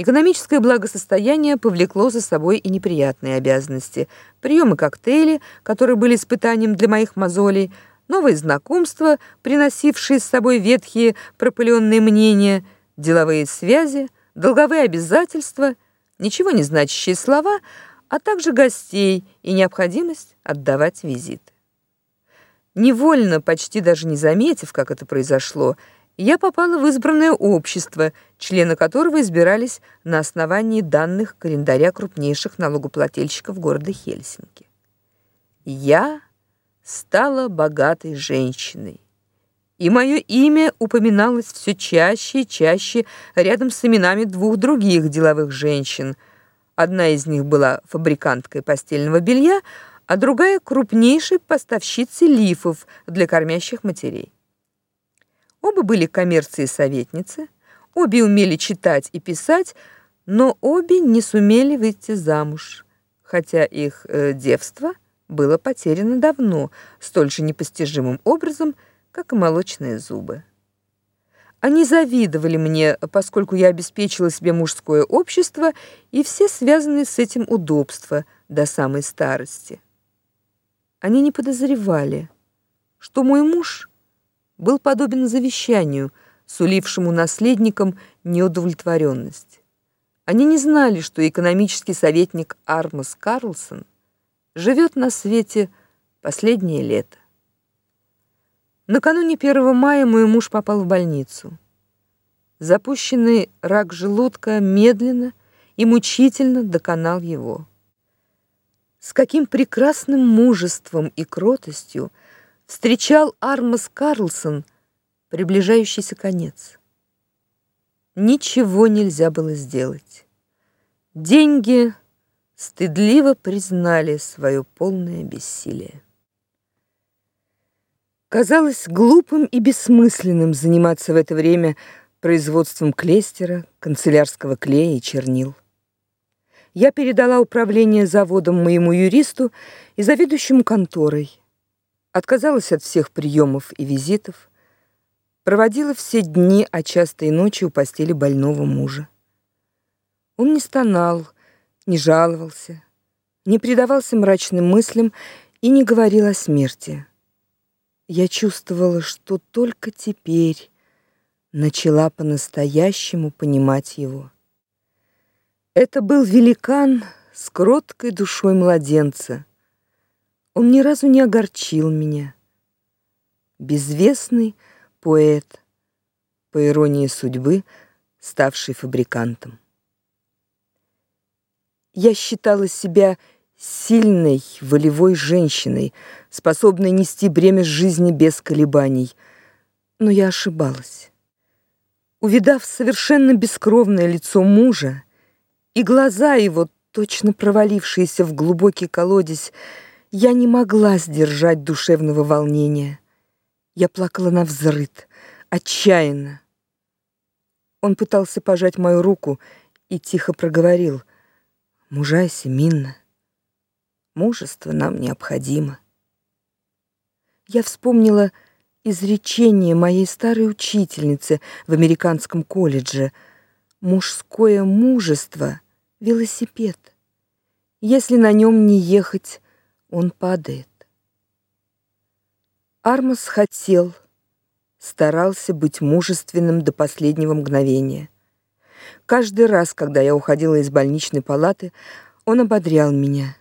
Экономическое благосостояние повлекло за собой и неприятные обязанности. Приемы коктейли, которые были испытанием для моих мозолей, новые знакомства, приносившие с собой ветхие пропыленные мнения, деловые связи, долговые обязательства, ничего не значащие слова, а также гостей и необходимость отдавать визиты. Невольно, почти даже не заметив, как это произошло, я попала в избранное общество, члены которого избирались на основании данных календаря крупнейших налогоплательщиков города Хельсинки. Я стала богатой женщиной. И мое имя упоминалось все чаще и чаще рядом с именами двух других деловых женщин. Одна из них была фабриканткой постельного белья, а другая крупнейшей поставщицей лифов для кормящих матерей. Оба были коммерции советницы, обе умели читать и писать, но обе не сумели выйти замуж, хотя их э, девство было потеряно давно, столь же непостижимым образом, как и молочные зубы. Они завидовали мне, поскольку я обеспечила себе мужское общество и все связанные с этим удобства до самой старости. Они не подозревали, что мой муж был подобен завещанию, сулившему наследникам неудовлетворенность. Они не знали, что экономический советник Армас Карлсон живет на свете последнее лето. Накануне 1 мая мой муж попал в больницу. Запущенный рак желудка медленно и мучительно доконал его. С каким прекрасным мужеством и кротостью встречал Армас Карлсон приближающийся конец. Ничего нельзя было сделать. Деньги стыдливо признали свое полное бессилие. Казалось глупым и бессмысленным заниматься в это время производством клейстера, канцелярского клея и чернил. Я передала управление заводом моему юристу и заведующему конторой отказалась от всех приемов и визитов, проводила все дни, а часто и ночи у постели больного мужа. Он не стонал, не жаловался, не предавался мрачным мыслям и не говорил о смерти. Я чувствовала, что только теперь начала по-настоящему понимать его. Это был великан с кроткой душой младенца — он ни разу не огорчил меня. Безвестный поэт, по иронии судьбы, ставший фабрикантом. Я считала себя сильной, волевой женщиной, способной нести бремя жизни без колебаний. Но я ошибалась. Увидав совершенно бескровное лицо мужа и глаза его, точно провалившиеся в глубокий колодец, я не могла сдержать душевного волнения. Я плакала на взрыд, отчаянно. Он пытался пожать мою руку и тихо проговорил: "Мужайся, Минна. Мужество нам необходимо". Я вспомнила изречение моей старой учительницы в американском колледже: "Мужское мужество велосипед. Если на нем не ехать, он падает. Армас хотел, старался быть мужественным до последнего мгновения. Каждый раз, когда я уходила из больничной палаты, он ободрял меня.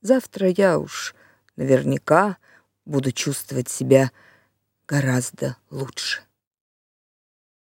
Завтра я уж наверняка буду чувствовать себя гораздо лучше.